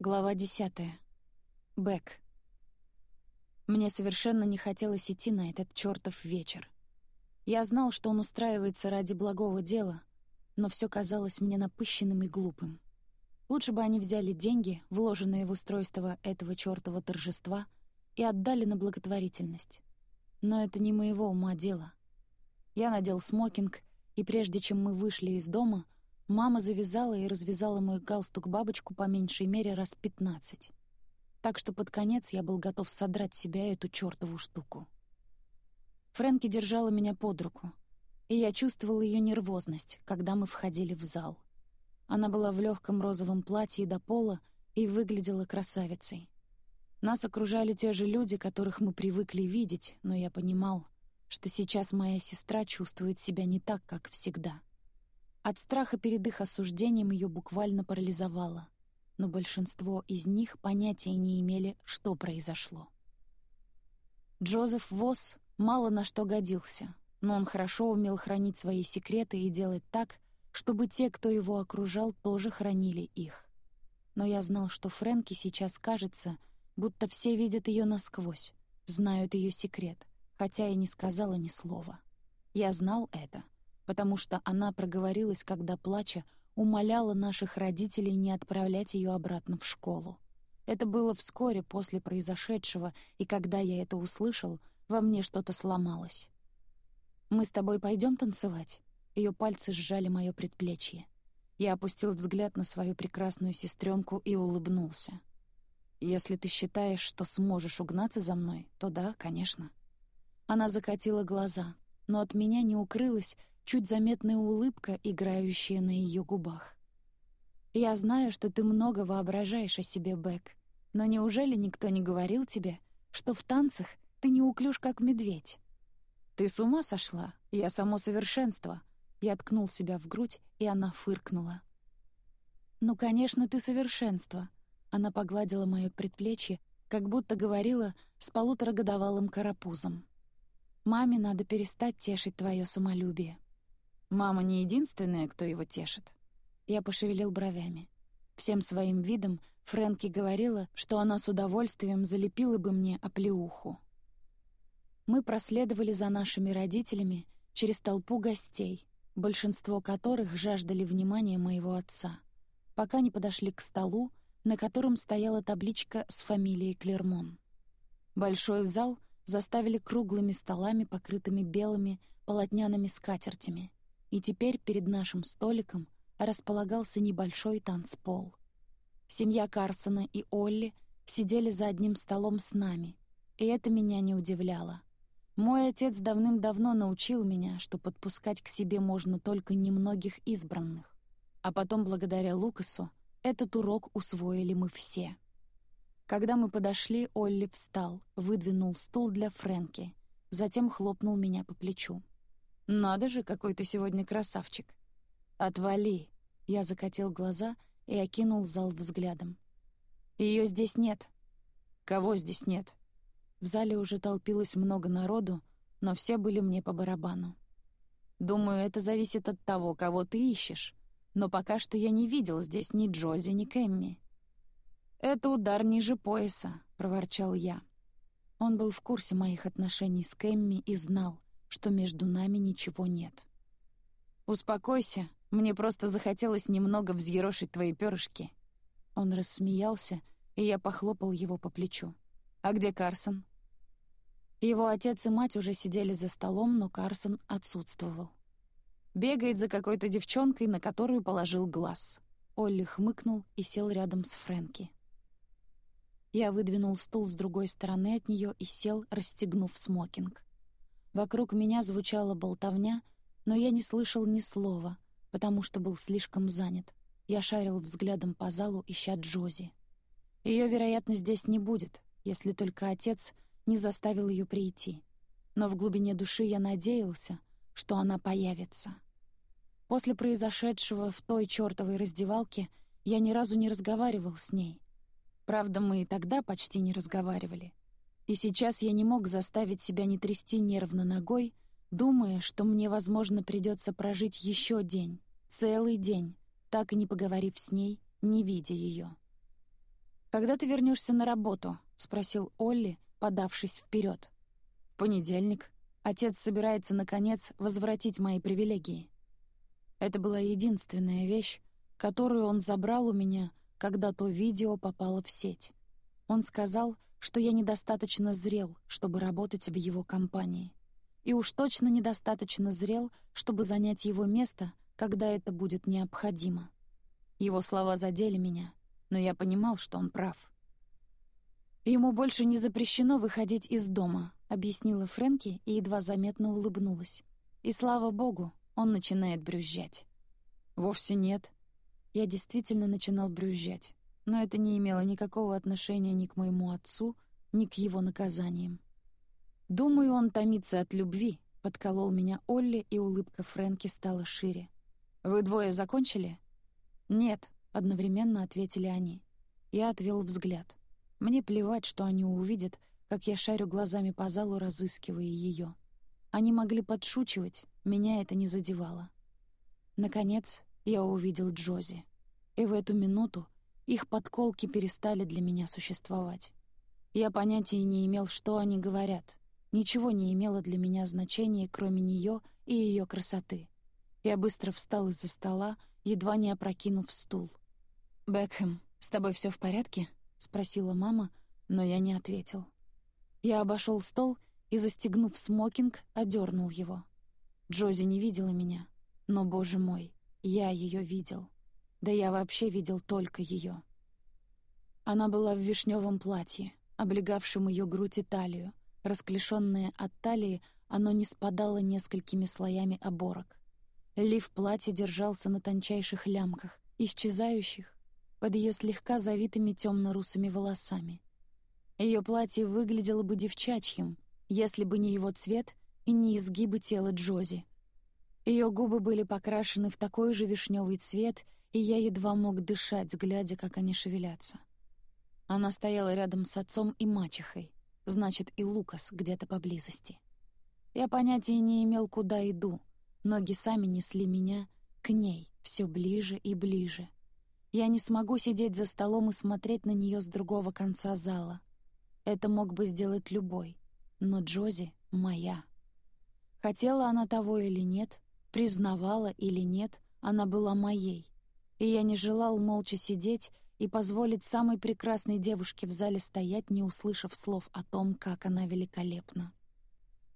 Глава десятая. Бэк. Мне совершенно не хотелось идти на этот чёртов вечер. Я знал, что он устраивается ради благого дела, но всё казалось мне напыщенным и глупым. Лучше бы они взяли деньги, вложенные в устройство этого чёртова торжества, и отдали на благотворительность. Но это не моего ума дело. Я надел смокинг, и прежде чем мы вышли из дома — Мама завязала и развязала мой галстук-бабочку по меньшей мере раз пятнадцать. Так что под конец я был готов содрать себя эту чёртову штуку. Фрэнки держала меня под руку, и я чувствовал ее нервозность, когда мы входили в зал. Она была в легком розовом платье до пола и выглядела красавицей. Нас окружали те же люди, которых мы привыкли видеть, но я понимал, что сейчас моя сестра чувствует себя не так, как всегда — от страха перед их осуждением ее буквально парализовало, но большинство из них понятия не имели, что произошло. Джозеф Восс мало на что годился, но он хорошо умел хранить свои секреты и делать так, чтобы те, кто его окружал, тоже хранили их. Но я знал, что Фрэнки сейчас кажется, будто все видят ее насквозь, знают ее секрет, хотя и не сказала ни слова. Я знал это — потому что она проговорилась, когда, плача, умоляла наших родителей не отправлять ее обратно в школу. Это было вскоре после произошедшего, и когда я это услышал, во мне что-то сломалось. «Мы с тобой пойдем танцевать?» Ее пальцы сжали мое предплечье. Я опустил взгляд на свою прекрасную сестренку и улыбнулся. «Если ты считаешь, что сможешь угнаться за мной, то да, конечно». Она закатила глаза, но от меня не укрылось, чуть заметная улыбка, играющая на ее губах. «Я знаю, что ты много воображаешь о себе, Бэк, но неужели никто не говорил тебе, что в танцах ты не уклюж, как медведь?» «Ты с ума сошла? Я само совершенство!» Я ткнул себя в грудь, и она фыркнула. «Ну, конечно, ты совершенство!» Она погладила моё предплечье, как будто говорила с полуторагодовалым карапузом. «Маме надо перестать тешить твое самолюбие». Мама не единственная, кто его тешит. Я пошевелил бровями. Всем своим видом Фрэнки говорила, что она с удовольствием залепила бы мне оплеуху. Мы проследовали за нашими родителями через толпу гостей, большинство которых жаждали внимания моего отца, пока не подошли к столу, на котором стояла табличка с фамилией Клермон. Большой зал заставили круглыми столами, покрытыми белыми полотняными скатертями — и теперь перед нашим столиком располагался небольшой танцпол. Семья Карсона и Олли сидели за одним столом с нами, и это меня не удивляло. Мой отец давным-давно научил меня, что подпускать к себе можно только немногих избранных. А потом, благодаря Лукасу, этот урок усвоили мы все. Когда мы подошли, Олли встал, выдвинул стул для Фрэнки, затем хлопнул меня по плечу. «Надо же, какой ты сегодня красавчик!» «Отвали!» Я закатил глаза и окинул зал взглядом. Ее здесь нет». «Кого здесь нет?» В зале уже толпилось много народу, но все были мне по барабану. «Думаю, это зависит от того, кого ты ищешь. Но пока что я не видел здесь ни Джози, ни Кэмми». «Это удар ниже пояса», — проворчал я. Он был в курсе моих отношений с Кэмми и знал, что между нами ничего нет. «Успокойся, мне просто захотелось немного взъерошить твои перышки». Он рассмеялся, и я похлопал его по плечу. «А где Карсон?» Его отец и мать уже сидели за столом, но Карсон отсутствовал. Бегает за какой-то девчонкой, на которую положил глаз. Олли хмыкнул и сел рядом с Фрэнки. Я выдвинул стул с другой стороны от нее и сел, расстегнув смокинг. Вокруг меня звучала болтовня, но я не слышал ни слова, потому что был слишком занят. Я шарил взглядом по залу, ища Джози. Ее, вероятно, здесь не будет, если только отец не заставил ее прийти. Но в глубине души я надеялся, что она появится. После произошедшего в той чёртовой раздевалке я ни разу не разговаривал с ней. Правда, мы и тогда почти не разговаривали. И сейчас я не мог заставить себя не трясти нервно ногой, думая, что мне, возможно, придется прожить еще день, целый день, так и не поговорив с ней, не видя ее. «Когда ты вернешься на работу?» — спросил Олли, подавшись вперед. «В понедельник. Отец собирается, наконец, возвратить мои привилегии». Это была единственная вещь, которую он забрал у меня, когда то видео попало в сеть. Он сказал, что я недостаточно зрел, чтобы работать в его компании. И уж точно недостаточно зрел, чтобы занять его место, когда это будет необходимо. Его слова задели меня, но я понимал, что он прав. «Ему больше не запрещено выходить из дома», — объяснила Фрэнки и едва заметно улыбнулась. «И слава богу, он начинает брюзжать». «Вовсе нет». Я действительно начинал брюзжать но это не имело никакого отношения ни к моему отцу, ни к его наказаниям. «Думаю, он томится от любви», — подколол меня Олли, и улыбка Фрэнки стала шире. «Вы двое закончили?» «Нет», — одновременно ответили они. Я отвел взгляд. Мне плевать, что они увидят, как я шарю глазами по залу, разыскивая ее. Они могли подшучивать, меня это не задевало. Наконец, я увидел Джози. И в эту минуту их подколки перестали для меня существовать. Я понятия не имел, что они говорят. Ничего не имело для меня значения, кроме нее и ее красоты. Я быстро встал из-за стола, едва не опрокинув стул. «Бекхэм, с тобой все в порядке?» — спросила мама, но я не ответил. Я обошел стол и, застегнув смокинг, одернул его. Джози не видела меня, но, боже мой, я ее видел. Да я вообще видел только ее. Она была в вишневом платье, облегавшем ее грудь и талию. Расклешенное от талии, оно не спадало несколькими слоями оборок. Лиф платья держался на тончайших лямках, исчезающих под ее слегка завитыми темно-русыми волосами. Ее платье выглядело бы девчачьим, если бы не его цвет и не изгибы тела Джози. Ее губы были покрашены в такой же вишневый цвет — и я едва мог дышать, глядя, как они шевелятся. Она стояла рядом с отцом и мачехой, значит, и Лукас где-то поблизости. Я понятия не имел, куда иду. Ноги сами несли меня к ней, все ближе и ближе. Я не смогу сидеть за столом и смотреть на нее с другого конца зала. Это мог бы сделать любой, но Джози — моя. Хотела она того или нет, признавала или нет, она была моей, и я не желал молча сидеть и позволить самой прекрасной девушке в зале стоять, не услышав слов о том, как она великолепна.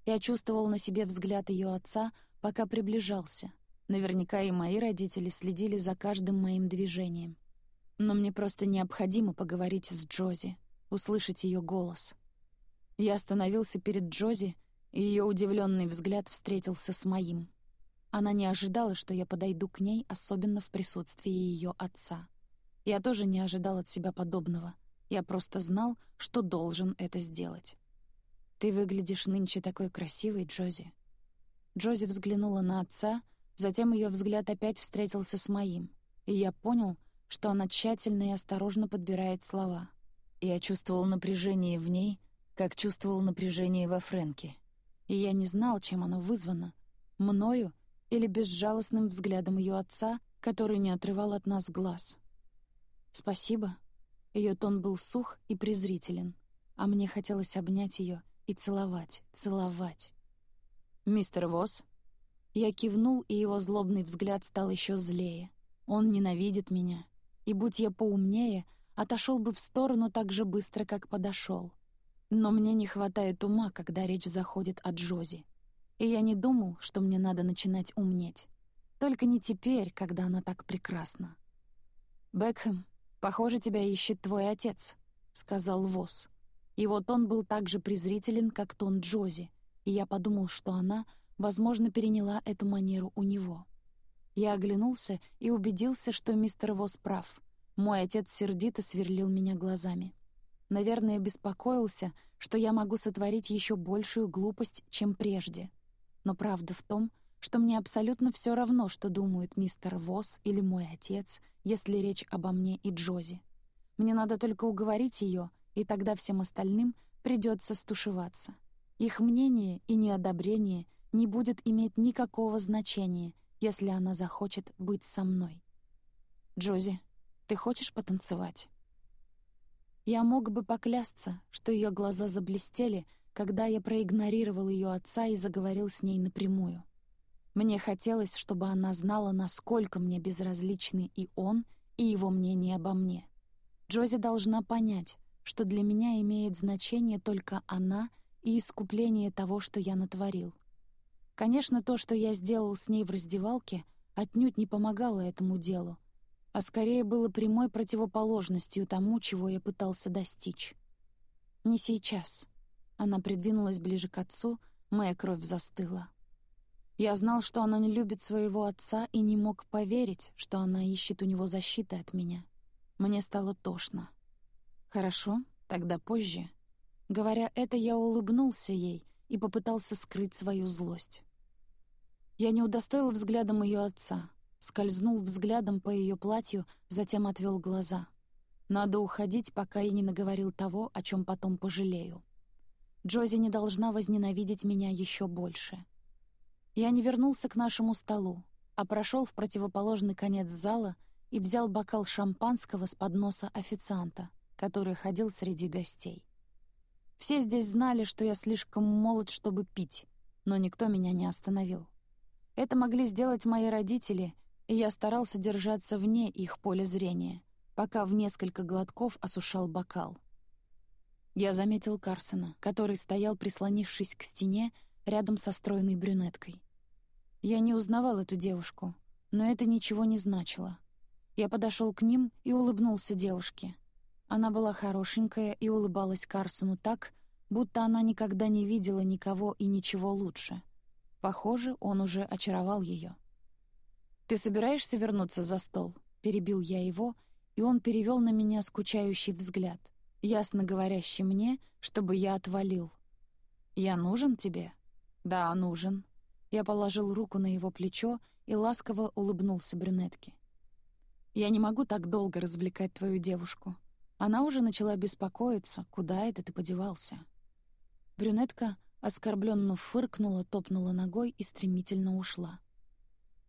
Я чувствовал на себе взгляд ее отца, пока приближался. Наверняка и мои родители следили за каждым моим движением. Но мне просто необходимо поговорить с Джози, услышать ее голос. Я остановился перед Джози, и ее удивленный взгляд встретился с моим. Она не ожидала, что я подойду к ней, особенно в присутствии ее отца. Я тоже не ожидал от себя подобного. Я просто знал, что должен это сделать. «Ты выглядишь нынче такой красивой, Джози». Джози взглянула на отца, затем ее взгляд опять встретился с моим, и я понял, что она тщательно и осторожно подбирает слова. Я чувствовал напряжение в ней, как чувствовал напряжение во Фрэнке. И я не знал, чем оно вызвано — мною или безжалостным взглядом ее отца, который не отрывал от нас глаз. «Спасибо». Ее тон был сух и презрителен, а мне хотелось обнять ее и целовать, целовать. «Мистер Восс?» Я кивнул, и его злобный взгляд стал еще злее. Он ненавидит меня, и, будь я поумнее, отошел бы в сторону так же быстро, как подошел. Но мне не хватает ума, когда речь заходит о Джози и я не думал, что мне надо начинать умнеть. Только не теперь, когда она так прекрасна. «Бекхэм, похоже, тебя ищет твой отец», — сказал Восс. И вот он был так же презрителен, как тон Джози, и я подумал, что она, возможно, переняла эту манеру у него. Я оглянулся и убедился, что мистер Восс прав. Мой отец сердито сверлил меня глазами. Наверное, беспокоился, что я могу сотворить еще большую глупость, чем прежде — но правда в том, что мне абсолютно все равно, что думают мистер Восс или мой отец, если речь обо мне и Джози. Мне надо только уговорить ее, и тогда всем остальным придется стушеваться. Их мнение и неодобрение не будет иметь никакого значения, если она захочет быть со мной. «Джози, ты хочешь потанцевать?» Я мог бы поклясться, что ее глаза заблестели, когда я проигнорировал ее отца и заговорил с ней напрямую. Мне хотелось, чтобы она знала, насколько мне безразличны и он, и его мнение обо мне. Джози должна понять, что для меня имеет значение только она и искупление того, что я натворил. Конечно, то, что я сделал с ней в раздевалке, отнюдь не помогало этому делу, а скорее было прямой противоположностью тому, чего я пытался достичь. «Не сейчас». Она придвинулась ближе к отцу, моя кровь застыла. Я знал, что она не любит своего отца, и не мог поверить, что она ищет у него защиты от меня. Мне стало тошно. «Хорошо, тогда позже». Говоря это, я улыбнулся ей и попытался скрыть свою злость. Я не удостоил взглядом ее отца, скользнул взглядом по ее платью, затем отвел глаза. Надо уходить, пока я не наговорил того, о чем потом пожалею. Джози не должна возненавидеть меня еще больше. Я не вернулся к нашему столу, а прошел в противоположный конец зала и взял бокал шампанского с подноса официанта, который ходил среди гостей. Все здесь знали, что я слишком молод, чтобы пить, но никто меня не остановил. Это могли сделать мои родители, и я старался держаться вне их поля зрения, пока в несколько глотков осушал бокал. Я заметил Карсона, который стоял, прислонившись к стене, рядом со стройной брюнеткой. Я не узнавал эту девушку, но это ничего не значило. Я подошел к ним и улыбнулся девушке. Она была хорошенькая и улыбалась Карсону так, будто она никогда не видела никого и ничего лучше. Похоже, он уже очаровал ее. «Ты собираешься вернуться за стол?» — перебил я его, и он перевел на меня скучающий взгляд, ясно говорящий мне, чтобы я отвалил. «Я нужен тебе?» «Да, нужен». Я положил руку на его плечо и ласково улыбнулся брюнетке. «Я не могу так долго развлекать твою девушку. Она уже начала беспокоиться, куда это ты подевался». Брюнетка оскорбленно фыркнула, топнула ногой и стремительно ушла.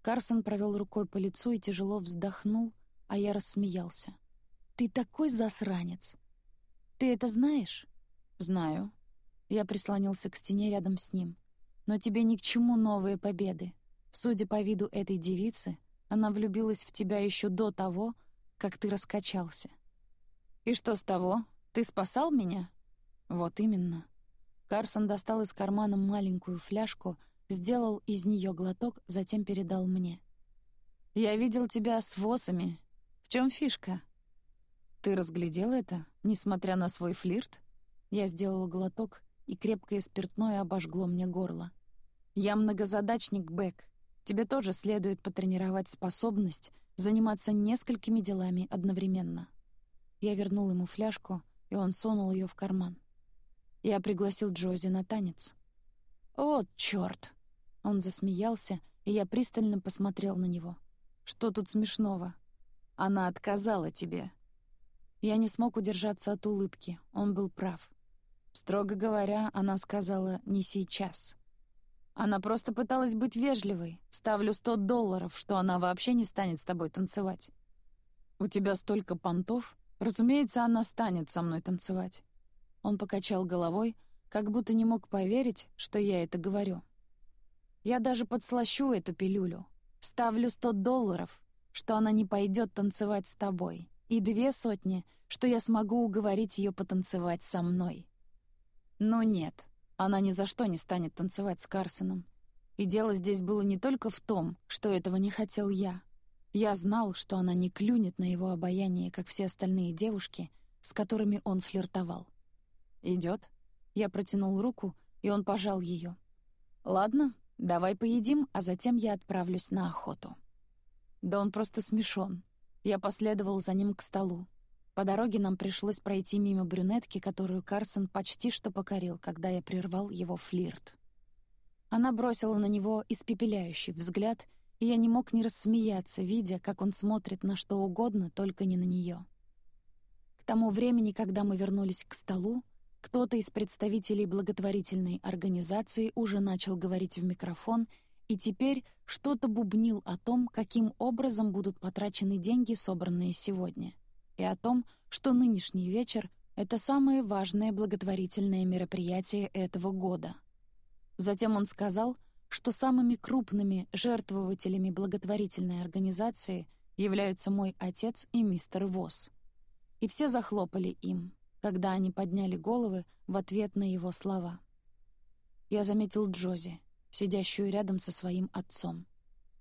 Карсон провел рукой по лицу и тяжело вздохнул, а я рассмеялся. «Ты такой засранец! Ты это знаешь?» «Знаю». Я прислонился к стене рядом с ним. «Но тебе ни к чему новые победы. Судя по виду этой девицы, она влюбилась в тебя еще до того, как ты раскачался». «И что с того? Ты спасал меня?» «Вот именно». Карсон достал из кармана маленькую фляжку — сделал из нее глоток, затем передал мне. «Я видел тебя с восами. В чем фишка?» «Ты разглядел это, несмотря на свой флирт?» Я сделал глоток, и крепкое спиртное обожгло мне горло. «Я многозадачник, Бэк. Тебе тоже следует потренировать способность заниматься несколькими делами одновременно». Я вернул ему фляжку, и он сунул ее в карман. Я пригласил Джози на танец. «Вот чёрт!» Он засмеялся, и я пристально посмотрел на него. «Что тут смешного?» «Она отказала тебе». Я не смог удержаться от улыбки. Он был прав. Строго говоря, она сказала «не сейчас». Она просто пыталась быть вежливой. Ставлю сто долларов, что она вообще не станет с тобой танцевать. «У тебя столько понтов? Разумеется, она станет со мной танцевать». Он покачал головой, как будто не мог поверить, что я это говорю. Я даже подслащу эту пилюлю. Ставлю сто долларов, что она не пойдет танцевать с тобой, и две сотни, что я смогу уговорить ее потанцевать со мной. Но нет, она ни за что не станет танцевать с Карсоном. И дело здесь было не только в том, что этого не хотел я. Я знал, что она не клюнет на его обаяние, как все остальные девушки, с которыми он флиртовал. Идет. Я протянул руку, и он пожал ее. «Ладно, давай поедим, а затем я отправлюсь на охоту». Да он просто смешон. Я последовал за ним к столу. По дороге нам пришлось пройти мимо брюнетки, которую Карсон почти что покорил, когда я прервал его флирт. Она бросила на него испепеляющий взгляд, и я не мог не рассмеяться, видя, как он смотрит на что угодно, только не на нее. К тому времени, когда мы вернулись к столу, кто-то из представителей благотворительной организации уже начал говорить в микрофон и теперь что-то бубнил о том, каким образом будут потрачены деньги, собранные сегодня, и о том, что нынешний вечер Это самое важное благотворительное мероприятие этого года. Затем он сказал, что самыми крупными жертвователями благотворительной организации являются мой отец и мистер Восс. И все захлопали им, когда они подняли головы в ответ на его слова. Я заметил Джози, сидящую рядом со своим отцом.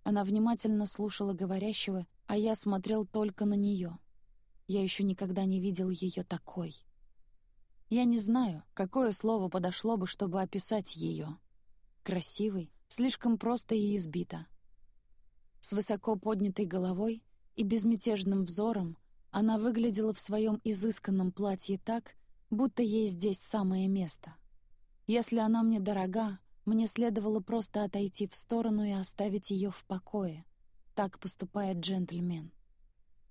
Она внимательно слушала говорящего, а я смотрел только на нее. Я еще никогда не видел ее такой. Я не знаю, какое слово подошло бы, чтобы описать ее. Красивый, слишком просто и избито. С высоко поднятой головой и безмятежным взором она выглядела в своем изысканном платье так, будто ей здесь самое место. Если она мне дорога, мне следовало просто отойти в сторону и оставить ее в покое. Так поступает джентльмен.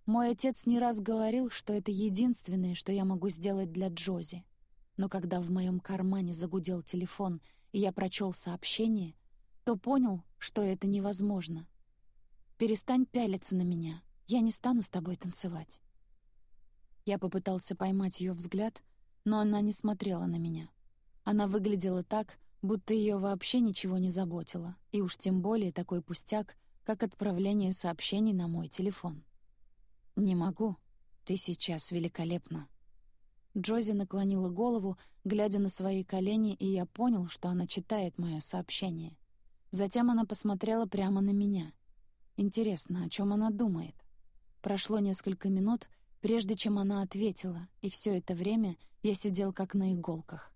Мой отец не раз говорил, что это единственное, что я могу сделать для Джози. Но когда в моем кармане загудел телефон, и я прочел сообщение, то понял, что это невозможно. «Перестань пялиться на меня. Я не стану с тобой танцевать». Я попытался поймать ее взгляд, но она не смотрела на меня. Она выглядела так, будто ее вообще ничего не заботило, и уж тем более такой пустяк, как отправление сообщений на мой телефон. «Не могу. Ты сейчас великолепна». Джози наклонила голову, глядя на свои колени, и я понял, что она читает мое сообщение. Затем она посмотрела прямо на меня. Интересно, о чем она думает? Прошло несколько минут, прежде чем она ответила, и все это время я сидел как на иголках.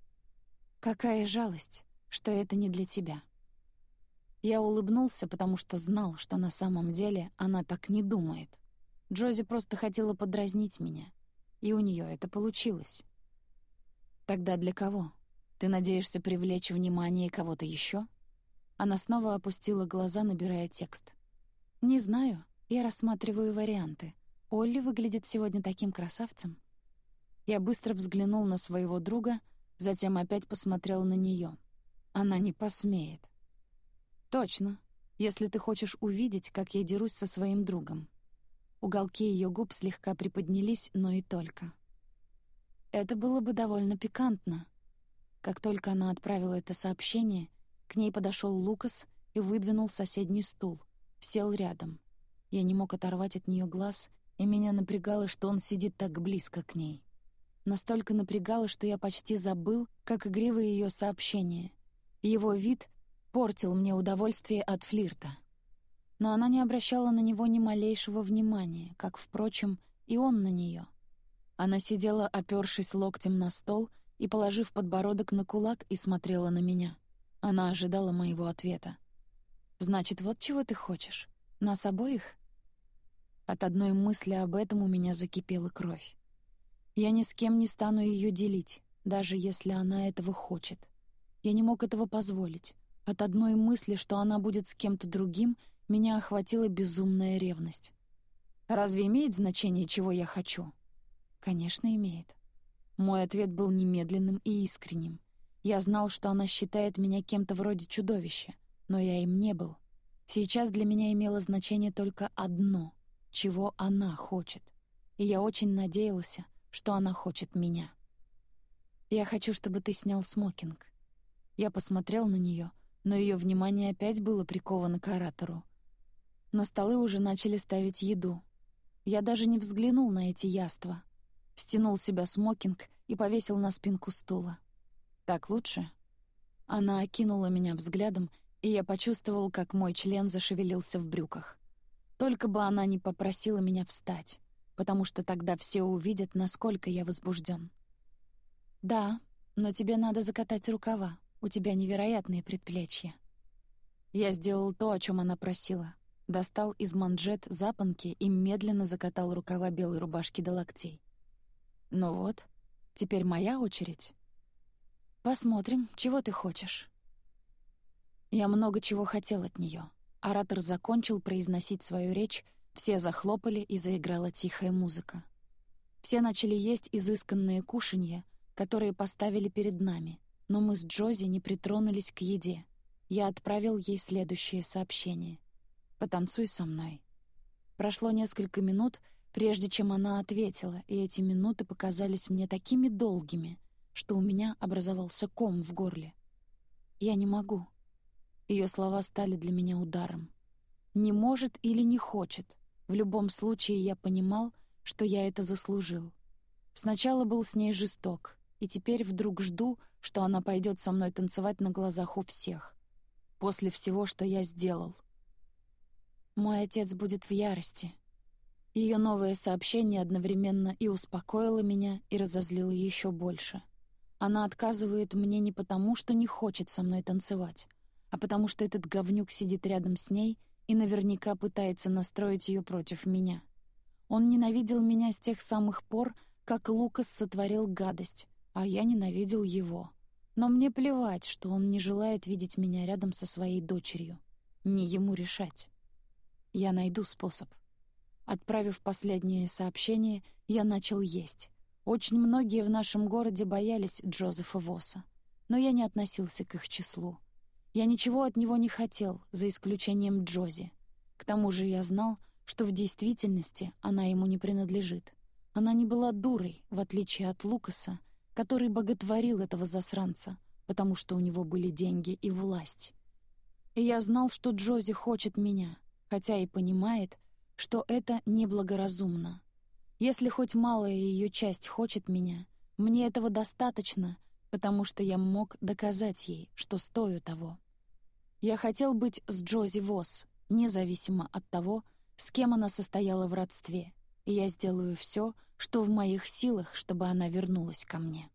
«Какая жалость, что это не для тебя». Я улыбнулся, потому что знал, что на самом деле она так не думает. Джози просто хотела подразнить меня, и у нее это получилось. «Тогда для кого? Ты надеешься привлечь внимание кого-то еще? Она снова опустила глаза, набирая текст. «Не знаю. Я рассматриваю варианты. Олли выглядит сегодня таким красавцем». Я быстро взглянул на своего друга, затем опять посмотрел на нее. Она не посмеет. «Точно, если ты хочешь увидеть, как я дерусь со своим другом». Уголки ее губ слегка приподнялись, но и только. Это было бы довольно пикантно. Как только она отправила это сообщение, к ней подошел Лукас и выдвинул соседний стул, сел рядом. Я не мог оторвать от нее глаз, и меня напрягало, что он сидит так близко к ней. Настолько напрягало, что я почти забыл, как игриво ее сообщение — его вид портил мне удовольствие от флирта. Но она не обращала на него ни малейшего внимания, как, впрочем, и он на нее. Она сидела, опёршись локтем на стол и положив подбородок на кулак и смотрела на меня. Она ожидала моего ответа. «Значит, вот чего ты хочешь? Нас обоих?» От одной мысли об этом у меня закипела кровь. Я ни с кем не стану ее делить, даже если она этого хочет. Я не мог этого позволить. От одной мысли, что она будет с кем-то другим, меня охватила безумная ревность. Разве имеет значение, чего я хочу? Конечно, имеет. Мой ответ был немедленным и искренним. Я знал, что она считает меня кем-то вроде чудовища, но я им не был. Сейчас для меня имело значение только одно — чего она хочет. И я очень надеялся, что она хочет меня. «Я хочу, чтобы ты снял смокинг», я посмотрел на нее, но ее внимание опять было приковано к оратору. На столы уже начали ставить еду. Я даже не взглянул на эти яства. Стянул себя смокинг и повесил на спинку стула. «Так лучше?» Она окинула меня взглядом, и я почувствовал, как мой член зашевелился в брюках. Только бы она не попросила меня встать, потому что тогда все увидят, насколько я возбужден. «Да, но тебе надо закатать рукава», у тебя невероятные предплечья». Я сделал то, о чем она просила. Достал из манжет запонки и медленно закатал рукава белой рубашки до локтей. «Ну вот, теперь моя очередь. Посмотрим, чего ты хочешь». Я много чего хотел от нее. Оратор закончил произносить свою речь, все захлопали и заиграла тихая музыка. Все начали есть изысканные кушанья, которые поставили перед нами — но мы с Джози не притронулись к еде. Я отправил ей следующее сообщение. «Потанцуй со мной». Прошло несколько минут, прежде чем она ответила, и эти минуты показались мне такими долгими, что у меня образовался ком в горле. «Я не могу». Ее слова стали для меня ударом. «Не может или не хочет. В любом случае я понимал, что я это заслужил. Сначала был с ней жесток, и теперь вдруг жду, что она пойдет со мной танцевать на глазах у всех. После всего, что я сделал. Мой отец будет в ярости. Ее новое сообщение одновременно и успокоило меня, и разозлило еще больше. Она отказывает мне не потому, что не хочет со мной танцевать, а потому что этот говнюк сидит рядом с ней и наверняка пытается настроить ее против меня. Он ненавидел меня с тех самых пор, как Лукас сотворил гадость, а я ненавидел его. Но мне плевать, что он не желает видеть меня рядом со своей дочерью. Не ему решать. Я найду способ. Отправив последнее сообщение, я начал есть. Очень многие в нашем городе боялись Джозефа Восса, но я не относился к их числу. Я ничего от него не хотел, за исключением Джози. К тому же я знал, что в действительности она ему не принадлежит. Она не была дурой, в отличие от Лукаса, который боготворил этого засранца, потому что у него были деньги и власть. И я знал, что Джози хочет меня, хотя и понимает, что это неблагоразумно. Если хоть малая ее часть хочет меня, мне этого достаточно, потому что я мог доказать ей, что стою того. Я хотел быть с Джози Восс, независимо от того, с кем она состояла в родстве, и я сделаю все, что в моих силах, чтобы она вернулась ко мне.